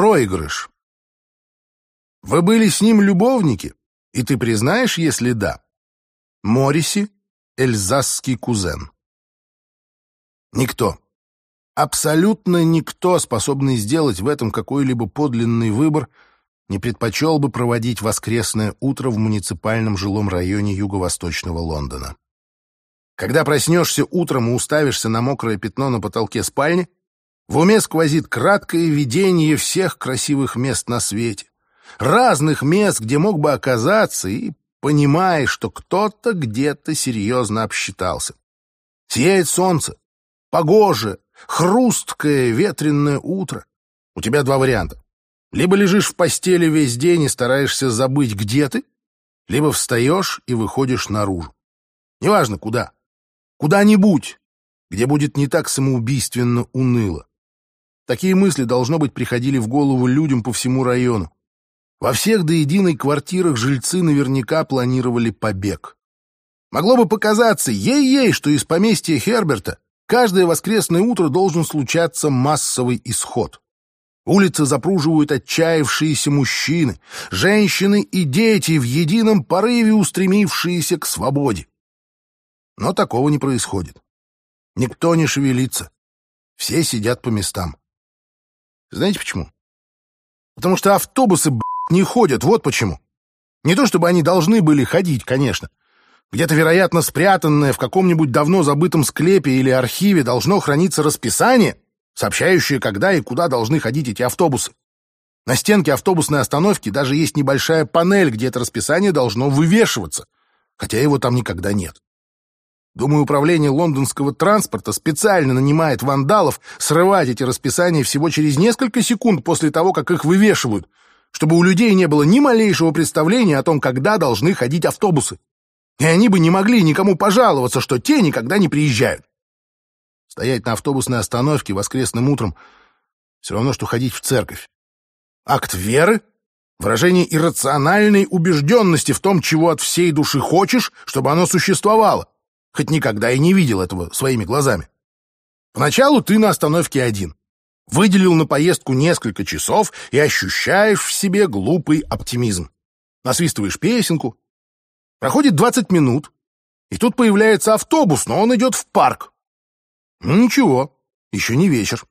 Проигрыш. Вы были с ним любовники, и ты признаешь, если да? Мориси, эльзасский кузен. Никто, абсолютно никто, способный сделать в этом какой-либо подлинный выбор, не предпочел бы проводить воскресное утро в муниципальном жилом районе юго-восточного Лондона. Когда проснешься утром и уставишься на мокрое пятно на потолке спальни, в уме сквозит краткое видение всех красивых мест на свете, разных мест, где мог бы оказаться, и понимаешь, что кто-то где-то серьезно обсчитался. Сияет солнце, погоже, хрусткое ветреное утро. У тебя два варианта. Либо лежишь в постели весь день и стараешься забыть, где ты, либо встаешь и выходишь наружу. Неважно куда. Куда-нибудь, где будет не так самоубийственно уныло. Такие мысли, должно быть, приходили в голову людям по всему району. Во всех до единой квартирах жильцы наверняка планировали побег. Могло бы показаться, ей-ей, что из поместья Херберта каждое воскресное утро должен случаться массовый исход. Улицы запруживают отчаявшиеся мужчины, женщины и дети в едином порыве устремившиеся к свободе. Но такого не происходит. Никто не шевелится. Все сидят по местам. Знаете почему? Потому что автобусы, блядь, не ходят, вот почему. Не то чтобы они должны были ходить, конечно. Где-то, вероятно, спрятанное в каком-нибудь давно забытом склепе или архиве должно храниться расписание, сообщающее, когда и куда должны ходить эти автобусы. На стенке автобусной остановки даже есть небольшая панель, где это расписание должно вывешиваться, хотя его там никогда нет. Думаю, управление лондонского транспорта специально нанимает вандалов срывать эти расписания всего через несколько секунд после того, как их вывешивают, чтобы у людей не было ни малейшего представления о том, когда должны ходить автобусы. И они бы не могли никому пожаловаться, что те никогда не приезжают. Стоять на автобусной остановке воскресным утром все равно, что ходить в церковь. Акт веры — выражение иррациональной убежденности в том, чего от всей души хочешь, чтобы оно существовало, хоть никогда и не видел этого своими глазами. Поначалу ты на остановке один. Выделил на поездку несколько часов и ощущаешь в себе глупый оптимизм. Насвистываешь песенку. Проходит 20 минут, и тут появляется автобус, но он идет в парк. Ну ничего, еще не вечер.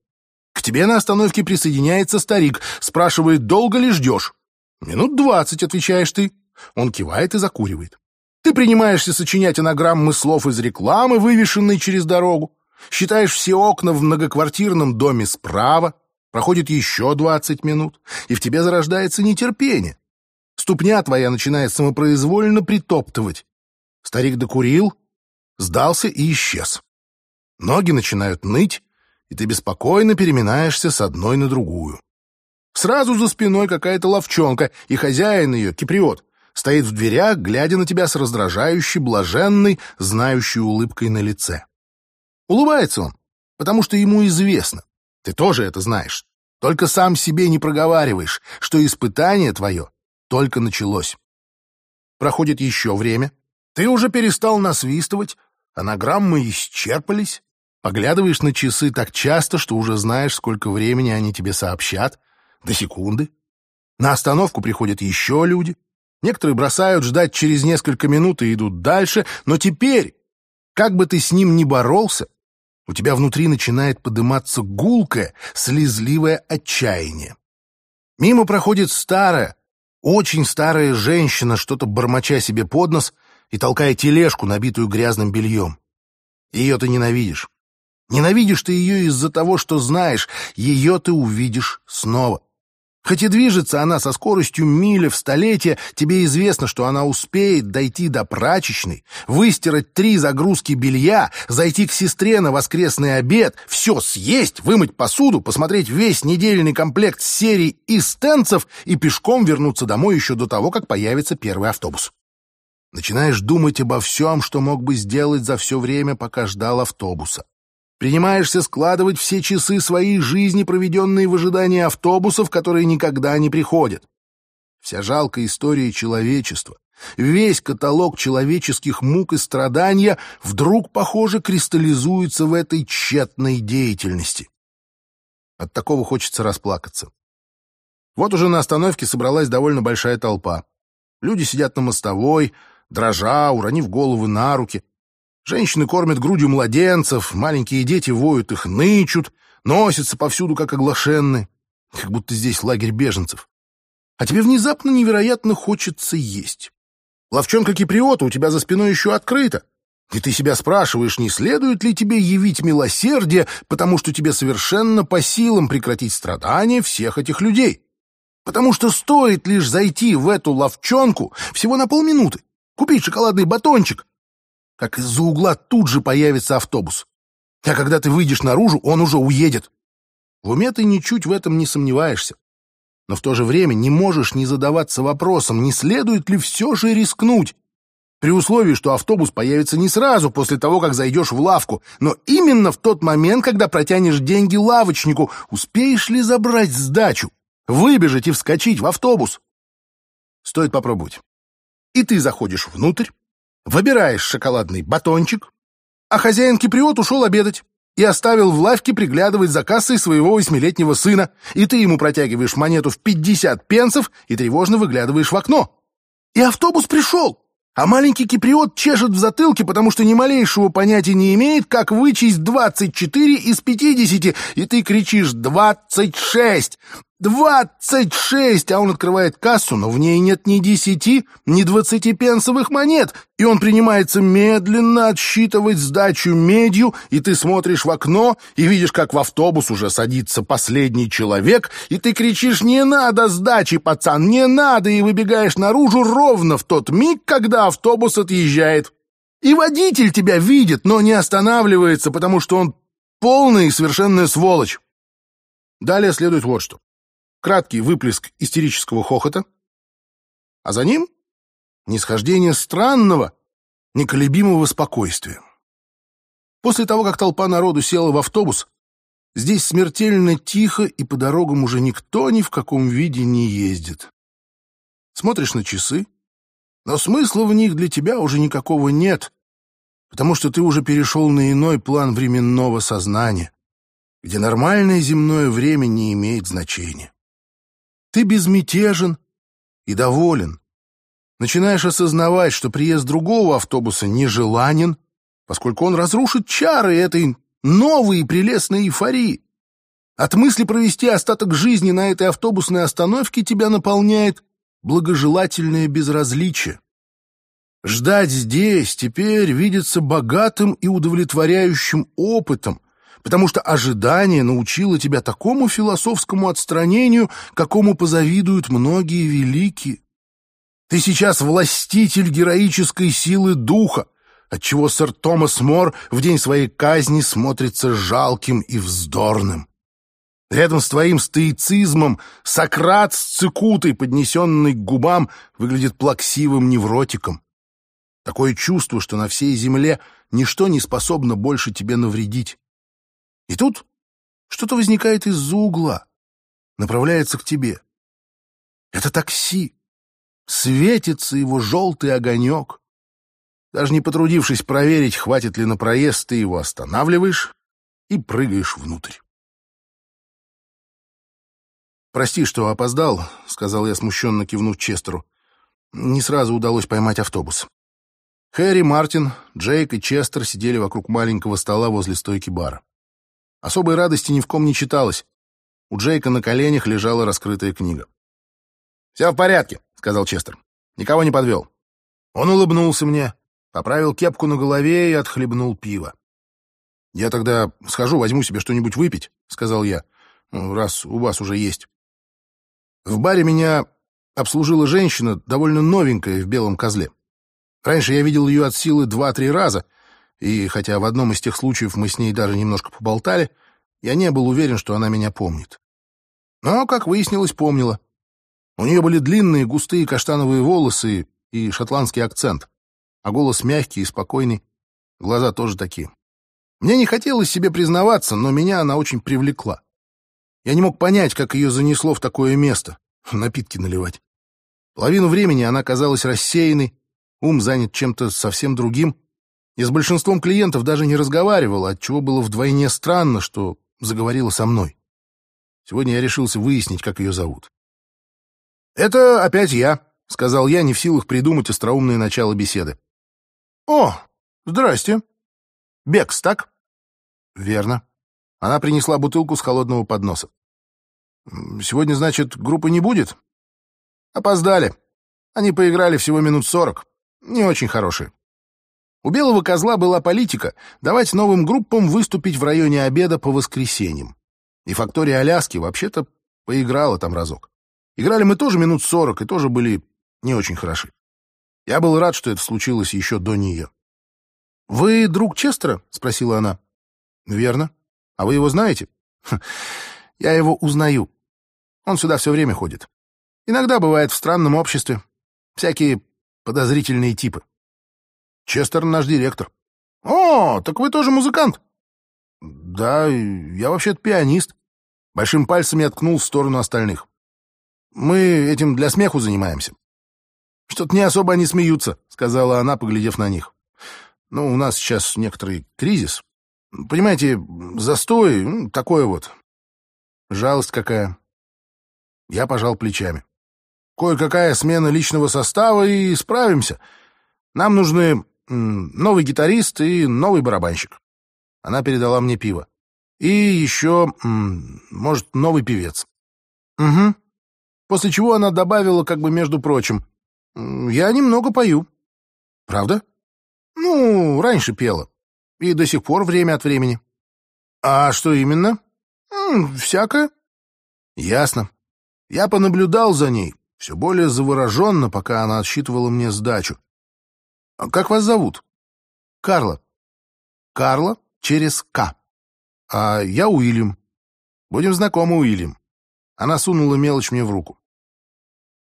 К тебе на остановке присоединяется старик, спрашивает, долго ли ждешь. Минут двадцать, отвечаешь ты. Он кивает и закуривает. Ты принимаешься сочинять анаграммы слов из рекламы, вывешенной через дорогу. Считаешь все окна в многоквартирном доме справа. Проходит еще двадцать минут, и в тебе зарождается нетерпение. Ступня твоя начинает самопроизвольно притоптывать. Старик докурил, сдался и исчез. Ноги начинают ныть, и ты беспокойно переминаешься с одной на другую. Сразу за спиной какая-то ловчонка, и хозяин ее, киприот, стоит в дверях, глядя на тебя с раздражающей, блаженной, знающей улыбкой на лице. Улыбается он, потому что ему известно. Ты тоже это знаешь. Только сам себе не проговариваешь, что испытание твое только началось. Проходит еще время. Ты уже перестал насвистывать, анаграммы исчерпались. Поглядываешь на часы так часто, что уже знаешь, сколько времени они тебе сообщат. До секунды. На остановку приходят еще люди. Некоторые бросают ждать через несколько минут и идут дальше, но теперь, как бы ты с ним ни боролся, у тебя внутри начинает подниматься гулкое, слезливое отчаяние. Мимо проходит старая, очень старая женщина, что-то бормоча себе под нос и толкая тележку, набитую грязным бельем. Ее ты ненавидишь. Ненавидишь ты ее из-за того, что знаешь, ее ты увидишь снова. Хоть и движется она со скоростью мили в столетие, тебе известно, что она успеет дойти до прачечной, выстирать три загрузки белья, зайти к сестре на воскресный обед, все съесть, вымыть посуду, посмотреть весь недельный комплект серий и стенцев и пешком вернуться домой еще до того, как появится первый автобус. Начинаешь думать обо всем, что мог бы сделать за все время, пока ждал автобуса. Принимаешься складывать все часы своей жизни, проведенные в ожидании автобусов, которые никогда не приходят. Вся жалкая история человечества, весь каталог человеческих мук и страдания вдруг, похоже, кристаллизуется в этой тщетной деятельности. От такого хочется расплакаться. Вот уже на остановке собралась довольно большая толпа. Люди сидят на мостовой, дрожа, уронив головы на руки. Женщины кормят грудью младенцев, маленькие дети воют их, нычут, носятся повсюду, как оглашенные, как будто здесь лагерь беженцев. А тебе внезапно невероятно хочется есть. Ловчонка киприота у тебя за спиной еще открыта, и ты себя спрашиваешь, не следует ли тебе явить милосердие, потому что тебе совершенно по силам прекратить страдания всех этих людей. Потому что стоит лишь зайти в эту ловчонку всего на полминуты, купить шоколадный батончик, как из-за угла тут же появится автобус. А когда ты выйдешь наружу, он уже уедет. В уме ты ничуть в этом не сомневаешься. Но в то же время не можешь не задаваться вопросом, не следует ли все же рискнуть, при условии, что автобус появится не сразу после того, как зайдешь в лавку, но именно в тот момент, когда протянешь деньги лавочнику, успеешь ли забрать сдачу, выбежать и вскочить в автобус? Стоит попробовать. И ты заходишь внутрь, выбираешь шоколадный батончик, а хозяин киприот ушел обедать и оставил в лавке приглядывать за кассой своего восьмилетнего сына, и ты ему протягиваешь монету в пятьдесят пенсов и тревожно выглядываешь в окно. И автобус пришел! А маленький киприот чешет в затылке, потому что ни малейшего понятия не имеет, как вычесть 24 из 50, и ты кричишь «26! «Двадцать шесть!» А он открывает кассу, но в ней нет ни десяти, ни двадцати пенсовых монет, и он принимается медленно отсчитывать сдачу медью, и ты смотришь в окно и видишь, как в автобус уже садится последний человек, и ты кричишь «Не надо сдачи, пацан, не надо!» и выбегаешь наружу ровно в тот миг, когда автобус отъезжает. И водитель тебя видит, но не останавливается, потому что он полный и совершенная сволочь. Далее следует вот что краткий выплеск истерического хохота, а за ним нисхождение странного, неколебимого спокойствия. После того, как толпа народу села в автобус, здесь смертельно тихо, и по дорогам уже никто ни в каком виде не ездит. Смотришь на часы, но смысла в них для тебя уже никакого нет, потому что ты уже перешел на иной план временного сознания, где нормальное земное время не имеет значения. Ты безмятежен и доволен. Начинаешь осознавать, что приезд другого автобуса нежеланен, поскольку он разрушит чары этой новой и прелестной эйфории. От мысли провести остаток жизни на этой автобусной остановке тебя наполняет благожелательное безразличие. Ждать здесь теперь видится богатым и удовлетворяющим опытом, потому что ожидание научило тебя такому философскому отстранению, какому позавидуют многие великие. Ты сейчас властитель героической силы духа, отчего сэр Томас Мор в день своей казни смотрится жалким и вздорным. Рядом с твоим стоицизмом Сократ с цикутой, поднесенный к губам, выглядит плаксивым невротиком. Такое чувство, что на всей земле ничто не способно больше тебе навредить. И тут что-то возникает из-за угла, направляется к тебе. Это такси. Светится его желтый огонек. Даже не потрудившись проверить, хватит ли на проезд, ты его останавливаешь и прыгаешь внутрь. «Прости, что опоздал», — сказал я, смущенно кивнув Честеру. Не сразу удалось поймать автобус. Хэри, Мартин, Джейк и Честер сидели вокруг маленького стола возле стойки бара. Особой радости ни в ком не читалось. У Джейка на коленях лежала раскрытая книга. «Все в порядке», — сказал Честер. «Никого не подвел». Он улыбнулся мне, поправил кепку на голове и отхлебнул пиво. «Я тогда схожу, возьму себе что-нибудь выпить», — сказал я, «ну, раз у вас уже есть». В баре меня обслужила женщина, довольно новенькая в белом козле. Раньше я видел ее от силы два-три раза — и хотя в одном из тех случаев мы с ней даже немножко поболтали, я не был уверен, что она меня помнит. Но, как выяснилось, помнила. У нее были длинные густые каштановые волосы и шотландский акцент, а голос мягкий и спокойный, глаза тоже такие. Мне не хотелось себе признаваться, но меня она очень привлекла. Я не мог понять, как ее занесло в такое место, напитки наливать. Половину времени она казалась рассеянной, ум занят чем-то совсем другим — и с большинством клиентов даже не разговаривала, отчего было вдвойне странно, что заговорила со мной. Сегодня я решился выяснить, как ее зовут. «Это опять я», — сказал я, не в силах придумать остроумное начало беседы. «О, здрасте. Бекс, так?» «Верно». Она принесла бутылку с холодного подноса. «Сегодня, значит, группы не будет?» «Опоздали. Они поиграли всего минут сорок. Не очень хорошие. У Белого Козла была политика давать новым группам выступить в районе обеда по воскресеньям. И фактория Аляски вообще-то поиграла там разок. Играли мы тоже минут сорок и тоже были не очень хороши. Я был рад, что это случилось еще до нее. «Вы друг Честера?» — спросила она. «Верно. А вы его знаете?» «Я его узнаю. Он сюда все время ходит. Иногда бывает в странном обществе. Всякие подозрительные типы. Честер наш директор. О, так вы тоже музыкант? Да, я вообще-то пианист. Большим пальцем я ткнул в сторону остальных. Мы этим для смеху занимаемся. Что-то не особо они смеются, сказала она, поглядев на них. Ну, у нас сейчас некоторый кризис. Понимаете, застой, ну, такое вот. Жалость какая. Я пожал плечами. Кое-какая смена личного состава и справимся. Нам нужны новый гитарист и новый барабанщик. Она передала мне пиво. И еще, может, новый певец. Угу. После чего она добавила, как бы между прочим, я немного пою. Правда? Ну, раньше пела. И до сих пор время от времени. А что именно? Всякое. Ясно. Я понаблюдал за ней, все более завороженно, пока она отсчитывала мне сдачу. А как вас зовут? Карла. Карла через К. А я Уильям. Будем знакомы, Уильям. Она сунула мелочь мне в руку.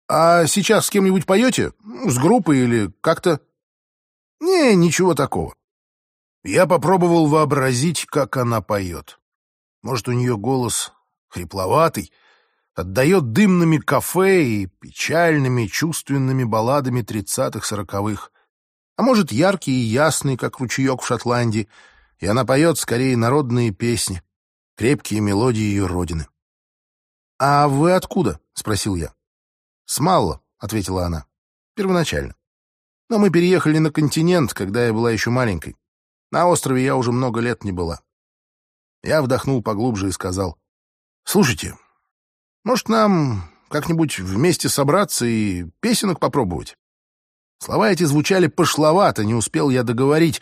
А сейчас с кем-нибудь поете? С группой или как-то? Не, ничего такого. Я попробовал вообразить, как она поет. Может, у нее голос хрипловатый, отдает дымными кафе и печальными чувственными балладами тридцатых-сороковых. А может, яркий и ясный, как ручеек в Шотландии, и она поет скорее народные песни, крепкие мелодии ее родины. — А вы откуда? — спросил я. — С Малла, — ответила она. — Первоначально. Но мы переехали на континент, когда я была еще маленькой. На острове я уже много лет не была. Я вдохнул поглубже и сказал. — Слушайте, может, нам как-нибудь вместе собраться и песенок попробовать? Слова эти звучали пошловато, не успел я договорить.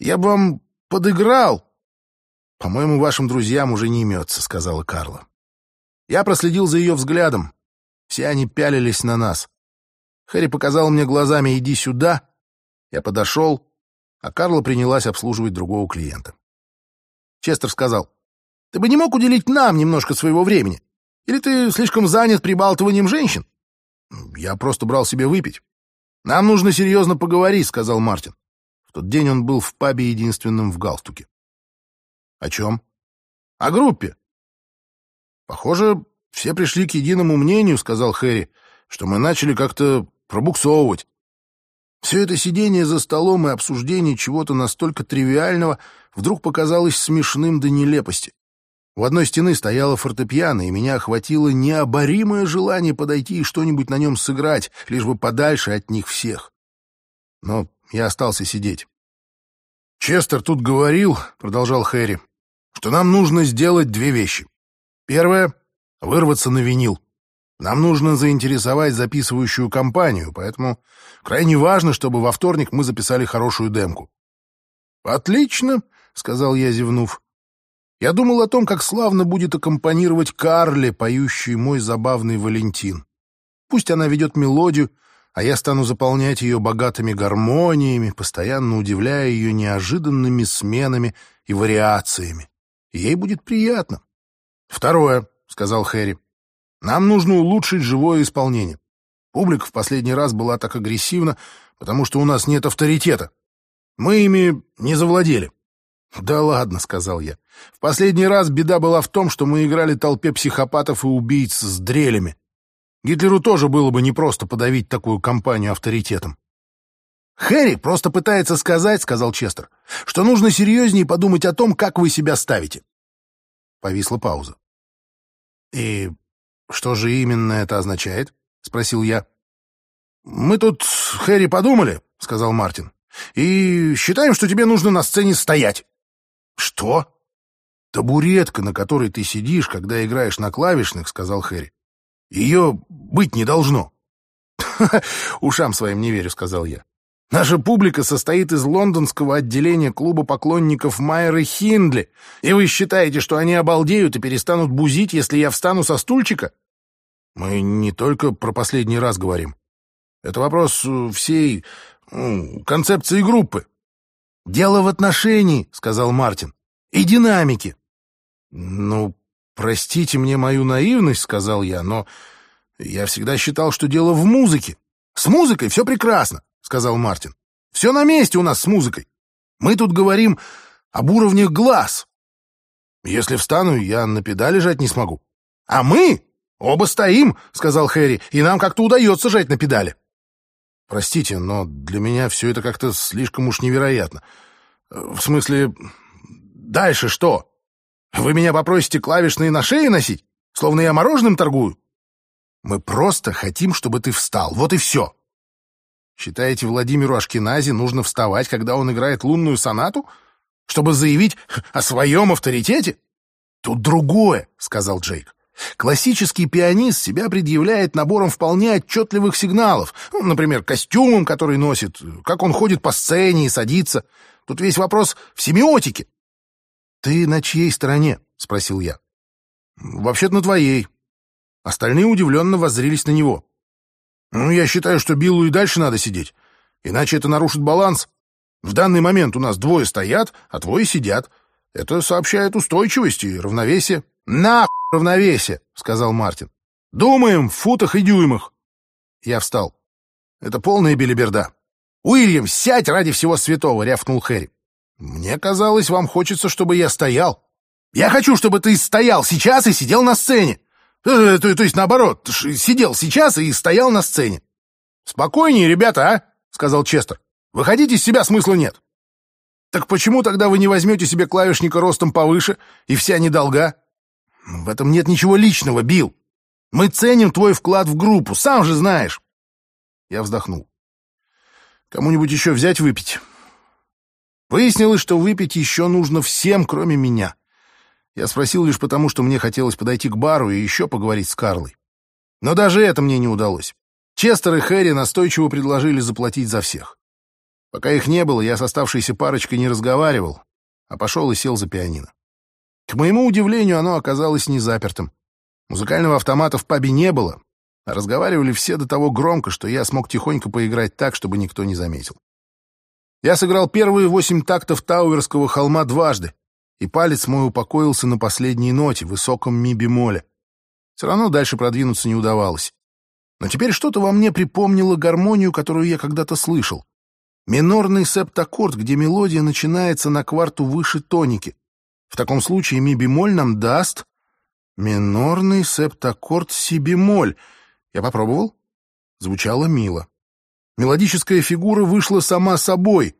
Я бы вам подыграл. По-моему, вашим друзьям уже не имется, сказала Карла. Я проследил за ее взглядом. Все они пялились на нас. Хэри показал мне глазами «иди сюда». Я подошел, а Карла принялась обслуживать другого клиента. Честер сказал, «Ты бы не мог уделить нам немножко своего времени? Или ты слишком занят прибалтыванием женщин?» «Я просто брал себе выпить». «Нам нужно серьезно поговорить», — сказал Мартин. В тот день он был в пабе единственным в галстуке. «О чем?» «О группе». «Похоже, все пришли к единому мнению», — сказал Хэри, «что мы начали как-то пробуксовывать. Все это сидение за столом и обсуждение чего-то настолько тривиального вдруг показалось смешным до нелепости. У одной стены стояла фортепиано, и меня охватило необоримое желание подойти и что-нибудь на нем сыграть, лишь бы подальше от них всех. Но я остался сидеть. «Честер тут говорил, — продолжал Хэри, — что нам нужно сделать две вещи. Первое — вырваться на винил. Нам нужно заинтересовать записывающую компанию, поэтому крайне важно, чтобы во вторник мы записали хорошую демку». «Отлично», — сказал я, зевнув. Я думал о том, как славно будет аккомпанировать Карле, поющей мой забавный Валентин. Пусть она ведет мелодию, а я стану заполнять ее богатыми гармониями, постоянно удивляя ее неожиданными сменами и вариациями. Ей будет приятно. «Второе», — сказал Хэри, — «нам нужно улучшить живое исполнение. Публика в последний раз была так агрессивна, потому что у нас нет авторитета. Мы ими не завладели. «Да ладно», — сказал я. «В последний раз беда была в том, что мы играли толпе психопатов и убийц с дрелями. Гитлеру тоже было бы непросто подавить такую компанию авторитетом». «Хэри просто пытается сказать, — сказал Честер, — что нужно серьезнее подумать о том, как вы себя ставите». Повисла пауза. «И что же именно это означает?» спросил я. Мы тут с Хэри подумали, сказал Мартин. И считаем, что тебе нужно на сцене стоять. Что? Табуретка, на которой ты сидишь, когда играешь на клавишных, сказал Хэри. Ее быть не должно. Ушам своим не верю, сказал я. Наша публика состоит из лондонского отделения клуба поклонников Майеры Хиндли, и вы считаете, что они обалдеют и перестанут бузить, если я встану со стульчика? Мы не только про последний раз говорим. Это вопрос э, всей ну, концепции группы. «Дело в отношении», — сказал Мартин, — «и динамике». «Ну, простите мне мою наивность», — сказал я, — «но я всегда считал, что дело в музыке. С музыкой все прекрасно сказал Мартин. «Все на месте у нас с музыкой. Мы тут говорим об уровнях глаз. Если встану, я на педали жать не смогу. А мы оба стоим, — сказал Хэри, — и нам как-то удается жать на педали. Простите, но для меня все это как-то слишком уж невероятно. В смысле, дальше что? Вы меня попросите клавишные на шее носить, словно я мороженым торгую? Мы просто хотим, чтобы ты встал, вот и все. Считаете, Владимиру Ашкенази нужно вставать, когда он играет лунную сонату? Чтобы заявить о своем авторитете? Тут другое, сказал Джейк. Классический пианист себя предъявляет набором вполне отчетливых сигналов. Ну, например, костюмом, который носит, как он ходит по сцене и садится. Тут весь вопрос в семиотике. «Ты на чьей стороне?» — спросил я. «Вообще-то на твоей». Остальные удивленно воззрились на него. Ну, я считаю, что Биллу и дальше надо сидеть. Иначе это нарушит баланс. В данный момент у нас двое стоят, а двое сидят. Это сообщает устойчивость и равновесие. На равновесие, сказал Мартин. Думаем в футах и дюймах. Я встал. Это полная белиберда. Уильям, сядь ради всего святого, рявкнул Хэри. Мне казалось, вам хочется, чтобы я стоял. Я хочу, чтобы ты стоял сейчас и сидел на сцене. Э, то, то есть наоборот, сидел сейчас и стоял на сцене. «Спокойнее, ребята, а?» — сказал Честер. «Выходить из себя смысла нет». «Так почему тогда вы не возьмете себе клавишника ростом повыше, и вся недолга?» «В этом нет ничего личного, Билл. Мы ценим твой вклад в группу, сам же знаешь». Я вздохнул. «Кому-нибудь еще взять выпить?» Выяснилось, что выпить еще нужно всем, кроме меня. Я спросил лишь потому, что мне хотелось подойти к бару и еще поговорить с Карлой. Но даже это мне не удалось. Честер и Хэри настойчиво предложили заплатить за всех. Пока их не было, я с оставшейся парочкой не разговаривал, а пошел и сел за пианино. К моему удивлению, оно оказалось не запертым. Музыкального автомата в пабе не было, а разговаривали все до того громко, что я смог тихонько поиграть так, чтобы никто не заметил. Я сыграл первые восемь тактов Тауэрского холма дважды, и палец мой упокоился на последней ноте, высоком ми-бемоле. Все равно дальше продвинуться не удавалось. Но теперь что-то во мне припомнило гармонию, которую я когда-то слышал. Минорный септаккорд, где мелодия начинается на кварту выше тоники. В таком случае ми-бемоль нам даст минорный септаккорд си-бемоль. Я попробовал. Звучало мило. Мелодическая фигура вышла сама собой.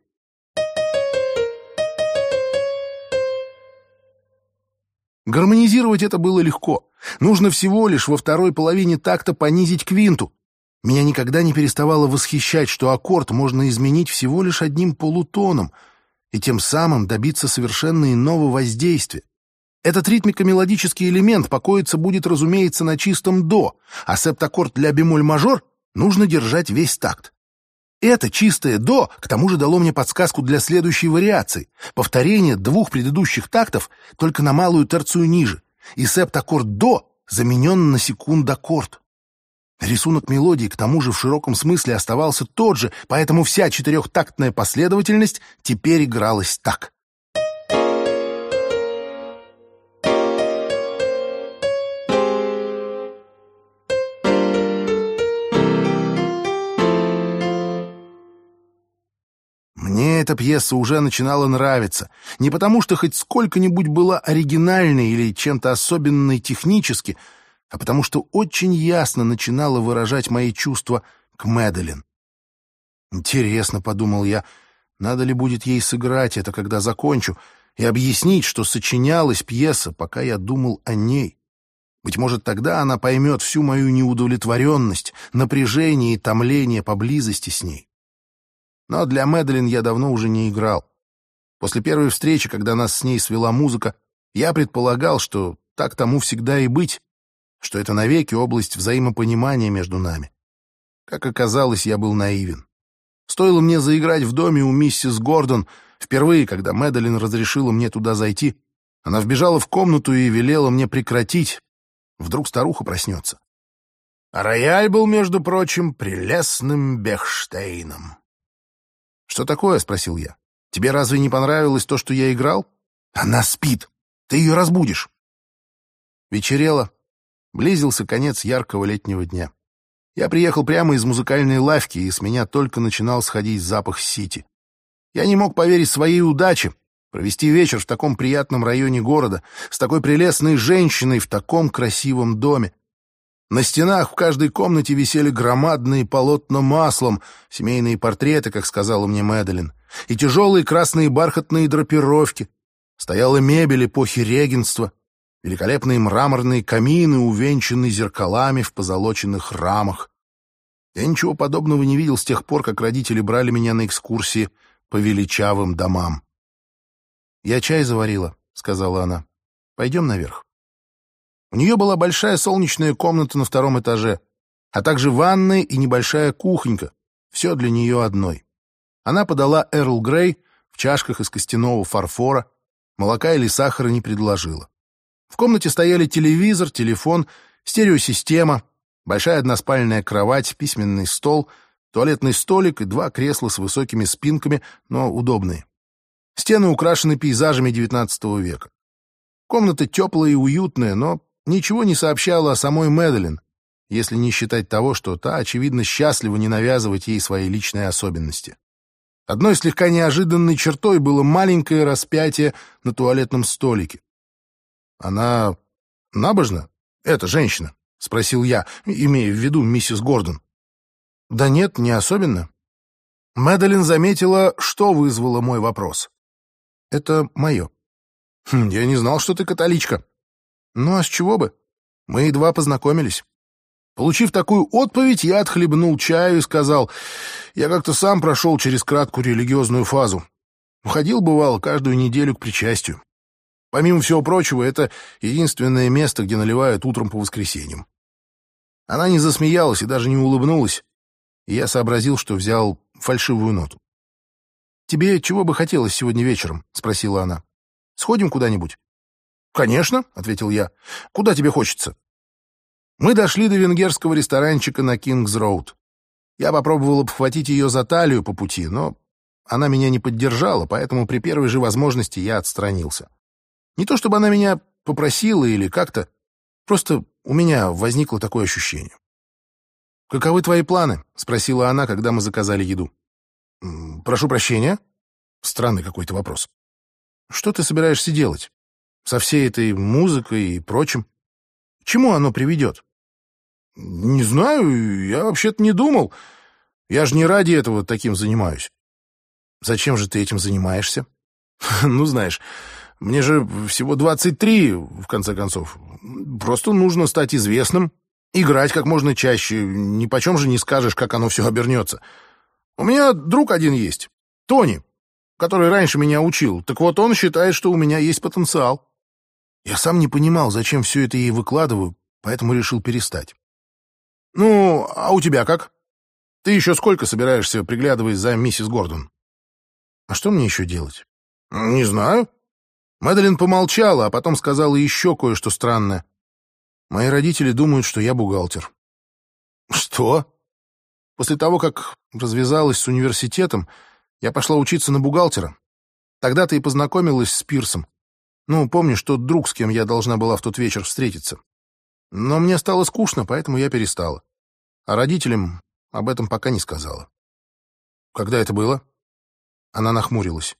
Гармонизировать это было легко. Нужно всего лишь во второй половине такта понизить квинту. Меня никогда не переставало восхищать, что аккорд можно изменить всего лишь одним полутоном и тем самым добиться совершенно иного воздействия. Этот ритмико-мелодический элемент покоиться будет, разумеется, на чистом «до», а септаккорд для бемоль-мажор нужно держать весь такт. Это чистое «до» к тому же дало мне подсказку для следующей вариации. Повторение двух предыдущих тактов, только на малую терцию ниже. И септаккорд «до» заменен на секундаккорд. Рисунок мелодии к тому же в широком смысле оставался тот же, поэтому вся четырехтактная последовательность теперь игралась так. эта пьеса уже начинала нравиться. Не потому, что хоть сколько-нибудь была оригинальной или чем-то особенной технически, а потому что очень ясно начинала выражать мои чувства к Мэдалин. «Интересно», — подумал я, — «надо ли будет ей сыграть это, когда закончу, и объяснить, что сочинялась пьеса, пока я думал о ней». Быть может, тогда она поймет всю мою неудовлетворенность, напряжение и томление поблизости с ней. Но для Мэдалин я давно уже не играл. После первой встречи, когда нас с ней свела музыка, я предполагал, что так тому всегда и быть, что это навеки область взаимопонимания между нами. Как оказалось, я был наивен. Стоило мне заиграть в доме у миссис Гордон, впервые, когда Мэдалин разрешила мне туда зайти, она вбежала в комнату и велела мне прекратить, Вдруг старуха проснется. А рояль был, между прочим, прелестным Бехштейном. «Что такое?» — спросил я. «Тебе разве не понравилось то, что я играл?» «Она спит. Ты ее разбудишь». Вечерело. Близился конец яркого летнего дня. Я приехал прямо из музыкальной лавки, и с меня только начинал сходить запах сити. Я не мог поверить своей удаче, Провести вечер в таком приятном районе города, с такой прелестной женщиной в таком красивом доме. На стенах в каждой комнате висели громадные полотна маслом, семейные портреты, как сказала мне Мэдалин, и тяжелые красные бархатные драпировки. Стояла мебель эпохи регенства, великолепные мраморные камины, увенчанные зеркалами в позолоченных рамах. Я ничего подобного не видел с тех пор, как родители брали меня на экскурсии по величавым домам. «Я чай заварила», — сказала она. «Пойдем наверх». У нее была большая солнечная комната на втором этаже, а также ванная и небольшая кухонька. Все для нее одной. Она подала Эрл Грей в чашках из костяного фарфора, молока или сахара не предложила. В комнате стояли телевизор, телефон, стереосистема, большая односпальная кровать, письменный стол, туалетный столик и два кресла с высокими спинками, но удобные. Стены украшены пейзажами XIX века. Комната теплая и уютная, но ничего не сообщала о самой Мэдалин, если не считать того, что та, очевидно, счастлива не навязывать ей свои личные особенности. Одной слегка неожиданной чертой было маленькое распятие на туалетном столике. «Она набожна? Эта женщина?» — спросил я, имея в виду миссис Гордон. «Да нет, не особенно». Мэдалин заметила, что вызвало мой вопрос. Это мое. Хм, я не знал, что ты католичка. Ну, а с чего бы? Мы едва познакомились. Получив такую отповедь, я отхлебнул чаю и сказал, я как-то сам прошел через краткую религиозную фазу. Уходил, бывало, каждую неделю к причастию. Помимо всего прочего, это единственное место, где наливают утром по воскресеньям. Она не засмеялась и даже не улыбнулась, и я сообразил, что взял фальшивую ноту. «Тебе чего бы хотелось сегодня вечером?» — спросила она. «Сходим куда-нибудь?» «Конечно», — ответил я. «Куда тебе хочется?» Мы дошли до венгерского ресторанчика на Кингс-Роуд. Я попробовал обхватить ее за талию по пути, но она меня не поддержала, поэтому при первой же возможности я отстранился. Не то чтобы она меня попросила или как-то, просто у меня возникло такое ощущение. «Каковы твои планы?» — спросила она, когда мы заказали еду. «Прошу прощения?» Странный какой-то вопрос. «Что ты собираешься делать? Со всей этой музыкой и прочим? К чему оно приведет?» «Не знаю, я вообще-то не думал. Я же не ради этого таким занимаюсь». «Зачем же ты этим занимаешься?» «Ну, знаешь, мне же всего 23, в конце концов. Просто нужно стать известным, играть как можно чаще. Ни почем же не скажешь, как оно все обернется». У меня друг один есть, Тони, который раньше меня учил. Так вот, он считает, что у меня есть потенциал. Я сам не понимал, зачем все это ей выкладываю, поэтому решил перестать. Ну, а у тебя как? Ты еще сколько собираешься, приглядывать за миссис Гордон? А что мне еще делать? Не знаю. Мэдалин помолчала, а потом сказала еще кое-что странное. Мои родители думают, что я бухгалтер. Что? После того, как развязалась с университетом, я пошла учиться на бухгалтера. Тогда ты и познакомилась с Пирсом. Ну, помнишь, тот друг, с кем я должна была в тот вечер встретиться. Но мне стало скучно, поэтому я перестала. А родителям об этом пока не сказала. Когда это было? Она нахмурилась.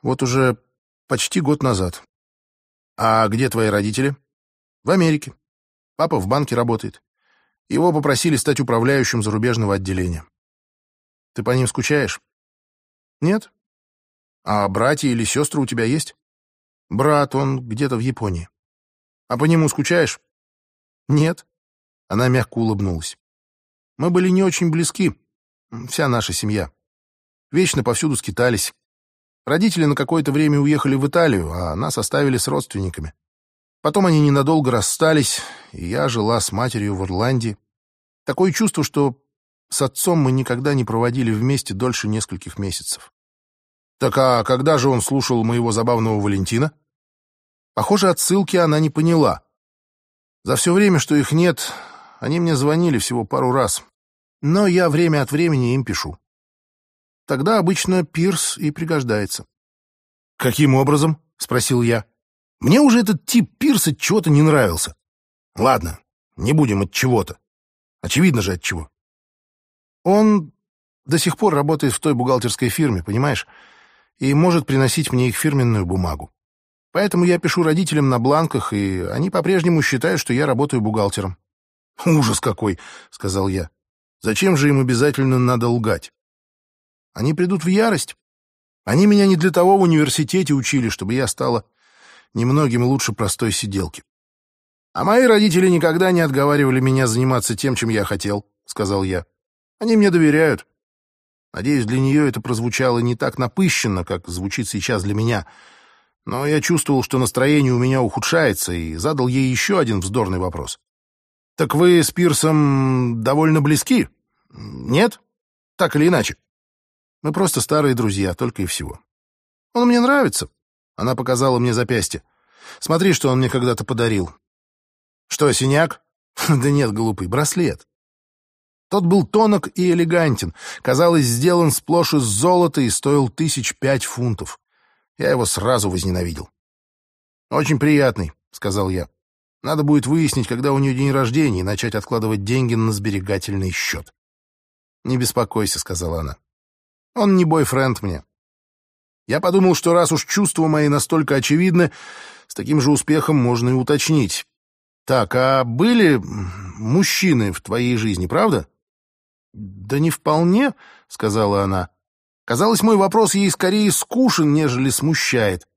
Вот уже почти год назад. А где твои родители? В Америке. Папа в банке работает. Его попросили стать управляющим зарубежного отделения. Ты по ним скучаешь? Нет? А братья или сестры у тебя есть? Брат, он где-то в Японии. А по нему скучаешь? Нет. Она мягко улыбнулась. Мы были не очень близки. Вся наша семья. Вечно повсюду скитались. Родители на какое-то время уехали в Италию, а нас оставили с родственниками. Потом они ненадолго расстались, и я жила с матерью в Ирландии. Такое чувство, что с отцом мы никогда не проводили вместе дольше нескольких месяцев. Так а когда же он слушал моего забавного Валентина? Похоже, отсылки она не поняла. За все время, что их нет, они мне звонили всего пару раз. Но я время от времени им пишу. Тогда обычно Пирс и пригождается. «Каким образом?» — спросил я. «Мне уже этот тип Пирса чего-то не нравился. Ладно, не будем от чего-то. Очевидно же от чего. Он до сих пор работает в той бухгалтерской фирме, понимаешь, и может приносить мне их фирменную бумагу. Поэтому я пишу родителям на бланках, и они по-прежнему считают, что я работаю бухгалтером. «Ужас какой!» — сказал я. «Зачем же им обязательно надо лгать?» Они придут в ярость. Они меня не для того в университете учили, чтобы я стала немногим лучше простой сиделки. А мои родители никогда не отговаривали меня заниматься тем, чем я хотел, — сказал я. Они мне доверяют. Надеюсь, для нее это прозвучало не так напыщенно, как звучит сейчас для меня. Но я чувствовал, что настроение у меня ухудшается, и задал ей еще один вздорный вопрос. «Так вы с Пирсом довольно близки? Нет? Так или иначе?» Мы просто старые друзья, только и всего. Он мне нравится. Она показала мне запястье. Смотри, что он мне когда-то подарил. Что, синяк? Да нет, глупый, браслет. Тот был тонок и элегантен, казалось, сделан сплошь из золота и стоил тысяч пять фунтов. Я его сразу возненавидел. «Очень приятный», — сказал я. «Надо будет выяснить, когда у нее день рождения, и начать откладывать деньги на сберегательный счет». «Не беспокойся», — сказала она. Он не бойфренд мне. Я подумал, что раз уж чувства мои настолько очевидны, с таким же успехом можно и уточнить. Так, а были мужчины в твоей жизни, правда? Да не вполне, сказала она. Казалось, мой вопрос ей скорее скушен, нежели смущает.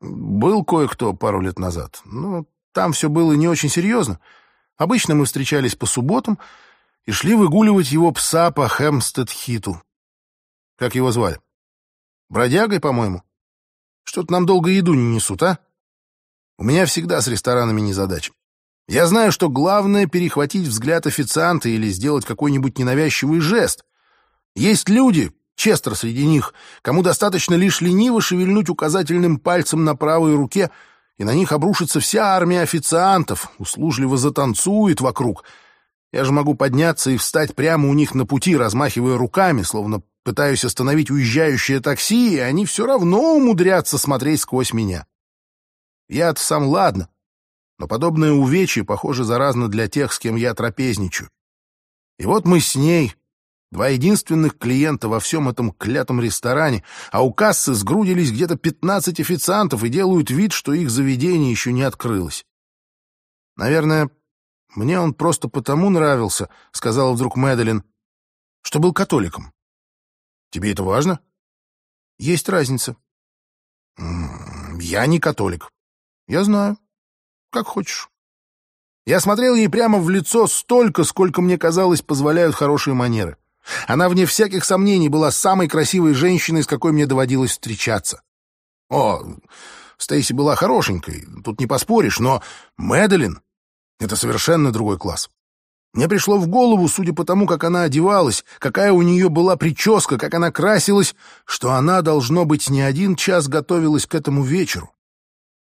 Был кое-кто пару лет назад, но там все было не очень серьезно. Обычно мы встречались по субботам и шли выгуливать его пса по Хэмстед-Хиту. Как его звали? Бродягой, по-моему. Что-то нам долго еду не несут, а? У меня всегда с ресторанами незадача. Я знаю, что главное — перехватить взгляд официанта или сделать какой-нибудь ненавязчивый жест. Есть люди, Честер среди них, кому достаточно лишь лениво шевельнуть указательным пальцем на правой руке, и на них обрушится вся армия официантов, услужливо затанцует вокруг. Я же могу подняться и встать прямо у них на пути, размахивая руками, словно Пытаюсь остановить уезжающее такси, и они все равно умудрятся смотреть сквозь меня. Я-то сам ладно, но подобное увечье, похоже, заразно для тех, с кем я трапезничаю. И вот мы с ней, два единственных клиента во всем этом клятом ресторане, а у кассы сгрудились где-то пятнадцать официантов и делают вид, что их заведение еще не открылось. Наверное, мне он просто потому нравился, — сказала вдруг Мэдалин, — что был католиком. Тебе это важно? Есть разница. Я не католик. Я знаю. Как хочешь. Я смотрел ей прямо в лицо столько, сколько мне казалось позволяют хорошие манеры. Она, вне всяких сомнений, была самой красивой женщиной, с какой мне доводилось встречаться. О, Стейси была хорошенькой, тут не поспоришь, но Мэдалин — это совершенно другой класс. Мне пришло в голову, судя по тому, как она одевалась, какая у нее была прическа, как она красилась, что она, должно быть, не один час готовилась к этому вечеру.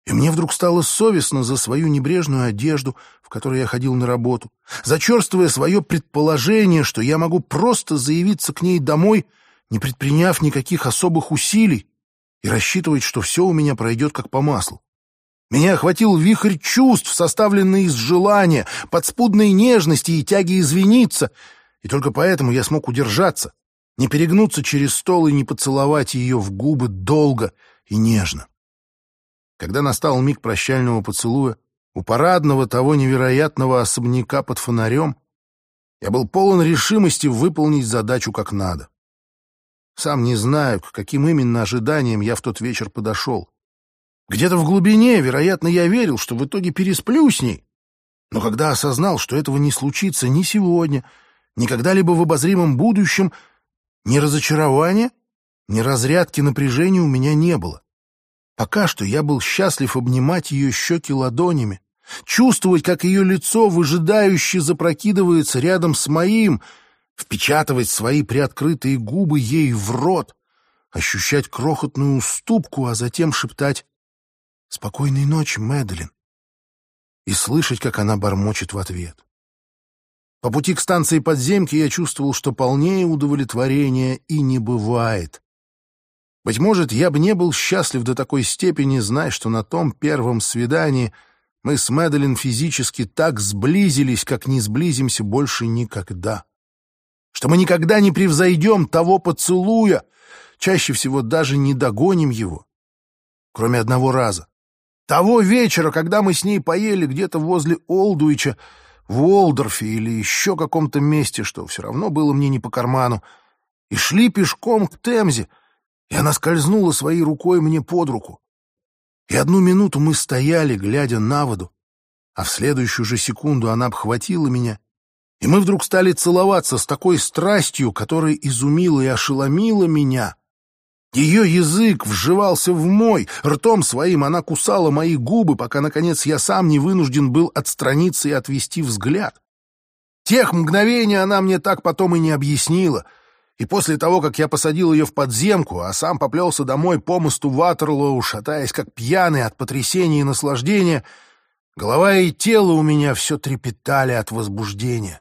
И мне вдруг стало совестно за свою небрежную одежду, в которой я ходил на работу, за свое предположение, что я могу просто заявиться к ней домой, не предприняв никаких особых усилий, и рассчитывать, что все у меня пройдет как по маслу. Меня охватил вихрь чувств, составленный из желания, подспудной нежности и тяги извиниться, и только поэтому я смог удержаться, не перегнуться через стол и не поцеловать ее в губы долго и нежно. Когда настал миг прощального поцелуя, у парадного того невероятного особняка под фонарем, я был полон решимости выполнить задачу как надо. Сам не знаю, к каким именно ожиданиям я в тот вечер подошел. Где-то в глубине, вероятно, я верил, что в итоге пересплю с ней. Но когда осознал, что этого не случится ни сегодня, ни когда-либо в обозримом будущем, ни разочарования, ни разрядки напряжения у меня не было. Пока что я был счастлив обнимать ее щеки ладонями, чувствовать, как ее лицо выжидающе запрокидывается рядом с моим, впечатывать свои приоткрытые губы ей в рот, ощущать крохотную уступку, а затем шептать «Спокойной ночи, Мэдалин!» и слышать, как она бормочет в ответ. По пути к станции подземки я чувствовал, что полнее удовлетворения и не бывает. Быть может, я бы не был счастлив до такой степени, зная, что на том первом свидании мы с Мэдалин физически так сблизились, как не сблизимся больше никогда. Что мы никогда не превзойдем того поцелуя, чаще всего даже не догоним его. Кроме одного раза. Того вечера, когда мы с ней поели где-то возле Олдуича, в Уолдорфе или еще каком-то месте, что все равно было мне не по карману, и шли пешком к Темзе, и она скользнула своей рукой мне под руку. И одну минуту мы стояли, глядя на воду, а в следующую же секунду она обхватила меня, и мы вдруг стали целоваться с такой страстью, которая изумила и ошеломила меня. Ее язык вживался в мой, ртом своим она кусала мои губы, пока, наконец, я сам не вынужден был отстраниться и отвести взгляд. Тех мгновений она мне так потом и не объяснила. И после того, как я посадил ее в подземку, а сам поплелся домой по мосту Ватерлоу, шатаясь как пьяный от потрясения и наслаждения, голова и тело у меня все трепетали от возбуждения.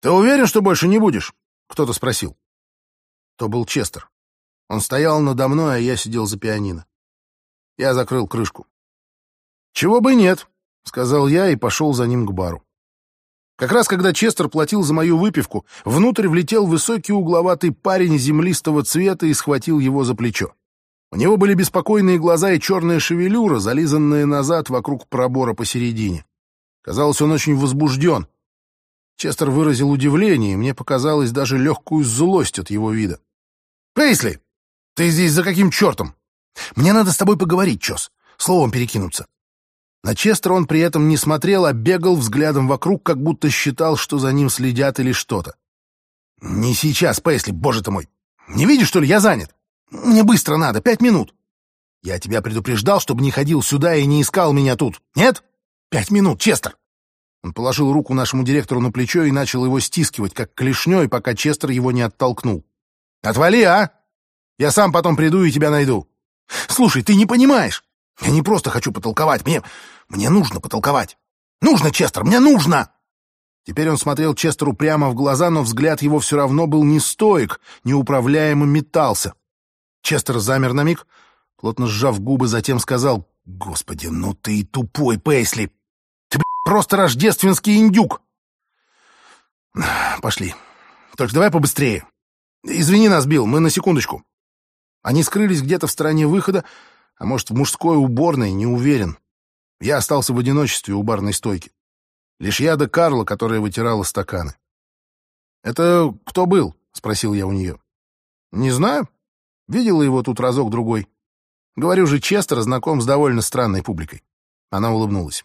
«Ты уверен, что больше не будешь?» — кто-то спросил. То был Честер. Он стоял надо мной, а я сидел за пианино. Я закрыл крышку. «Чего бы нет», — сказал я и пошел за ним к бару. Как раз когда Честер платил за мою выпивку, внутрь влетел высокий угловатый парень землистого цвета и схватил его за плечо. У него были беспокойные глаза и черная шевелюра, зализанная назад вокруг пробора посередине. Казалось, он очень возбужден. Честер выразил удивление, и мне показалось даже легкую злость от его вида. «Пейсли, ты здесь за каким чертом? Мне надо с тобой поговорить, Чос, словом перекинуться». На Честера он при этом не смотрел, а бегал взглядом вокруг, как будто считал, что за ним следят или что-то. «Не сейчас, Пейсли, боже ты мой! Не видишь, что ли, я занят? Мне быстро надо, пять минут!» «Я тебя предупреждал, чтобы не ходил сюда и не искал меня тут, нет? Пять минут, Честер!» Он положил руку нашему директору на плечо и начал его стискивать, как клешней, пока Честер его не оттолкнул. «Отвали, а! Я сам потом приду и тебя найду. Слушай, ты не понимаешь. Я не просто хочу потолковать. Мне... мне нужно потолковать. Нужно, Честер, мне нужно!» Теперь он смотрел Честеру прямо в глаза, но взгляд его все равно был не стоек, неуправляемо метался. Честер замер на миг, плотно сжав губы, затем сказал, «Господи, ну ты и тупой, Пейсли! Ты, блядь, просто рождественский индюк!» «Пошли. Только давай побыстрее. Извини нас, Билл, мы на секундочку». Они скрылись где-то в стороне выхода, а может, в мужской уборной, не уверен. Я остался в одиночестве у барной стойки. Лишь я да Карла, которая вытирала стаканы. «Это кто был?» — спросил я у нее. «Не знаю. Видела его тут разок-другой. Говорю же, Честер знаком с довольно странной публикой». Она улыбнулась.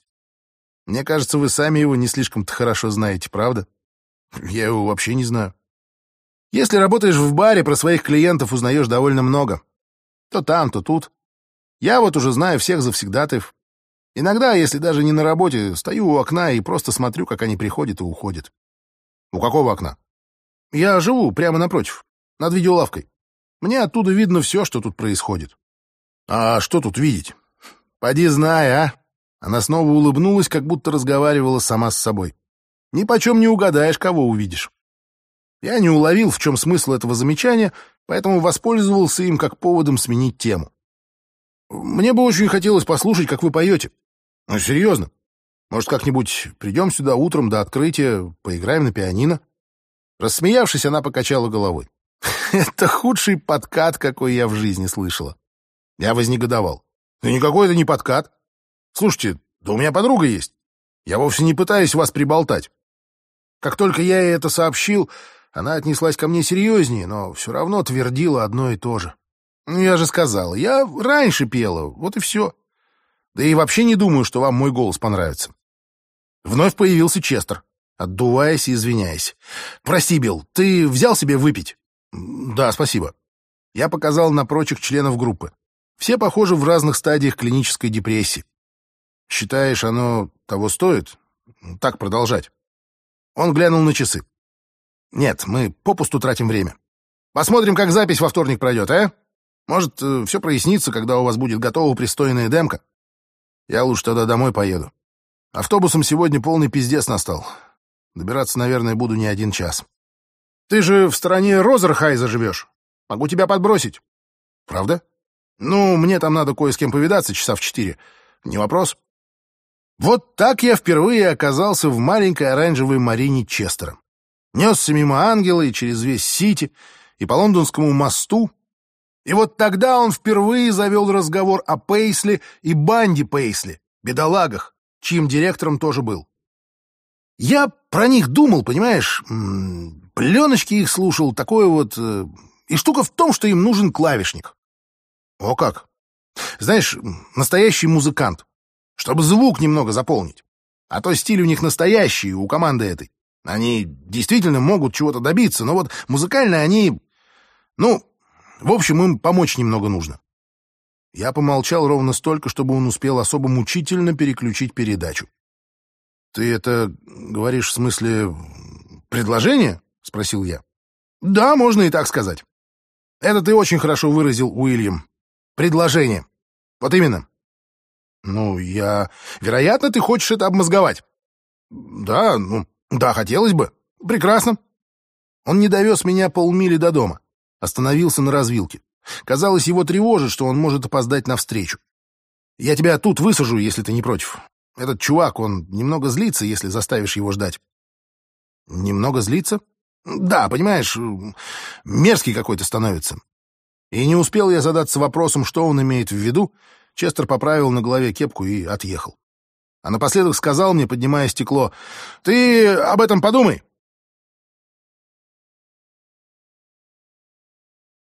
«Мне кажется, вы сами его не слишком-то хорошо знаете, правда? Я его вообще не знаю. Если работаешь в баре, про своих клиентов узнаешь довольно много. То там, то тут. Я вот уже знаю всех завсегдатаев. Иногда, если даже не на работе, стою у окна и просто смотрю, как они приходят и уходят. У какого окна? Я живу прямо напротив, над видеолавкой. Мне оттуда видно все, что тут происходит. А что тут видеть? Поди знай, а? Она снова улыбнулась, как будто разговаривала сама с собой. Ни почем не угадаешь, кого увидишь. Я не уловил, в чем смысл этого замечания, поэтому воспользовался им как поводом сменить тему. Мне бы очень хотелось послушать, как вы поете. Ну, серьезно. Может, как-нибудь придем сюда утром до открытия, поиграем на пианино?» Рассмеявшись, она покачала головой. «Это худший подкат, какой я в жизни слышала». Я вознегодовал. «Да никакой это не подкат. Слушайте, да у меня подруга есть. Я вовсе не пытаюсь вас приболтать. Как только я ей это сообщил, она отнеслась ко мне серьезнее, но все равно твердила одно и то же. Ну, я же сказал, я раньше пела, вот и все. Да и вообще не думаю, что вам мой голос понравится. Вновь появился Честер, отдуваясь и извиняясь. «Прости, Билл, ты взял себе выпить?» «Да, спасибо». Я показал на прочих членов группы. Все, похожи в разных стадиях клинической депрессии. Считаешь, оно того стоит? Так продолжать. Он глянул на часы. Нет, мы попусту тратим время. Посмотрим, как запись во вторник пройдет, а? Может, э, все прояснится, когда у вас будет готова пристойная демка. Я лучше тогда домой поеду. Автобусом сегодня полный пиздец настал. Добираться, наверное, буду не один час. Ты же в стороне Розерхайза живешь. Могу тебя подбросить. Правда? Ну, мне там надо кое с кем повидаться часа в четыре. Не вопрос. Вот так я впервые оказался в маленькой оранжевой марине Честера. Несся мимо ангела и через весь Сити, и по лондонскому мосту. И вот тогда он впервые завел разговор о Пейсли и банде Пейсли, бедолагах, чьим директором тоже был. Я про них думал, понимаешь, пленочки их слушал, такое вот... Э, и штука в том, что им нужен клавишник. О как! Знаешь, настоящий музыкант, чтобы звук немного заполнить. А то стиль у них настоящий, у команды этой. Они действительно могут чего-то добиться, но вот музыкально они... Ну, в общем, им помочь немного нужно. Я помолчал ровно столько, чтобы он успел особо мучительно переключить передачу. «Ты это говоришь в смысле предложения?» — спросил я. «Да, можно и так сказать. Это ты очень хорошо выразил, Уильям. Предложение. Вот именно. Ну, я... Вероятно, ты хочешь это обмозговать. Да, ну, да, хотелось бы. Прекрасно. Он не довез меня полмили до дома. Остановился на развилке. Казалось, его тревожит, что он может опоздать навстречу. Я тебя тут высажу, если ты не против. Этот чувак, он немного злится, если заставишь его ждать. Немного злится? Да, понимаешь, мерзкий какой-то становится. И не успел я задаться вопросом, что он имеет в виду, Честер поправил на голове кепку и отъехал. А напоследок сказал мне, поднимая стекло, «Ты об этом подумай.